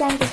Alexander